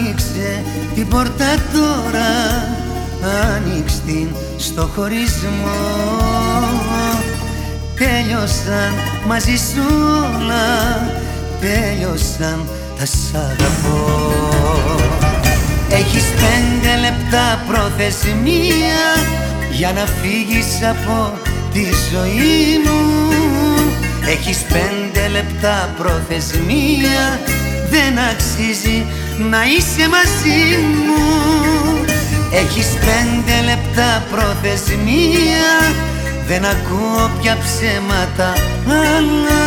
Άφησε την πόρτα τώρα άνοιξτη στο χωρισμό. Τέλειωσαν μαζί σου όλα Τέλειωσαν τα σ' αγαπώ. Έχεις πέντε λεπτά προθεσμία Για να φύγεις από τη ζωή μου. Έχεις πέντε λεπτά προθεσμία Δεν αξίζει να είσαι μαζί μου. Έχεις πέντε λεπτά προθεσμία Δεν ακούω πια ψέματα αλλά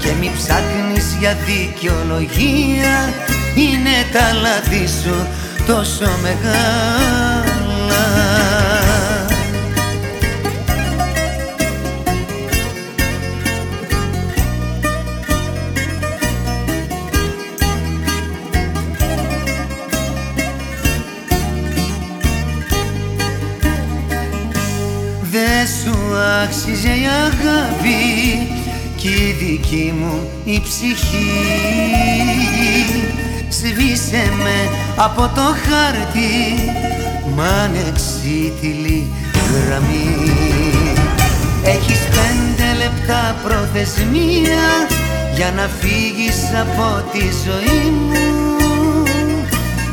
Και μη ψάχνεις για δικαιολογία Είναι τα λάθη σου τόσο μεγάλα σου άξιζε η αγάπη κι η δική μου η ψυχή. Σβήσε με από το χάρτη μ' ανεξίτηλη γραμμή. Έχεις πέντε λεπτά προθεσμία για να φύγεις από τη ζωή μου.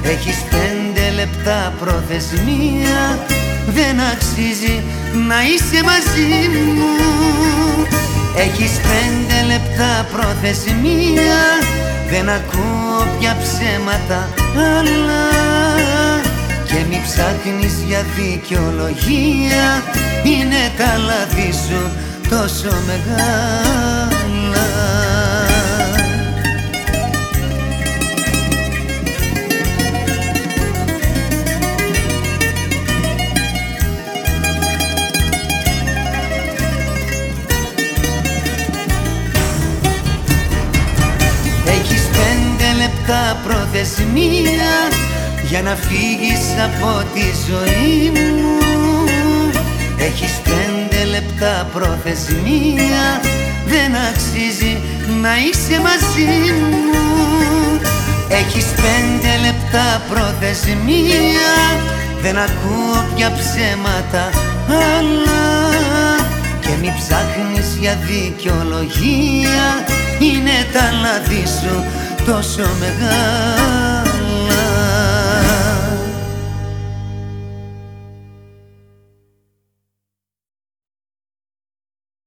Έχεις πέντε λεπτά προθεσμία. Δεν αξίζει να είσαι μαζί μου. Έχεις πέντε λεπτά προθεσμία. Δεν ακούω πια ψέματα αλλά Και μη ψάχνεις για δικαιολογία. Είναι τα λάθη σου τόσο μεγάλα τα προθεσμία για να φύγεις από τη ζωή μου. Έχεις πέντε λεπτά προθεσμία δεν αξίζει να είσαι μαζί μου. Έχεις πέντε λεπτά προθεσμία δεν ακούω πια ψέματα αλλά και μη ψάχνεις για δικαιολογία είναι τα λάθη σου τόσο μεγάλη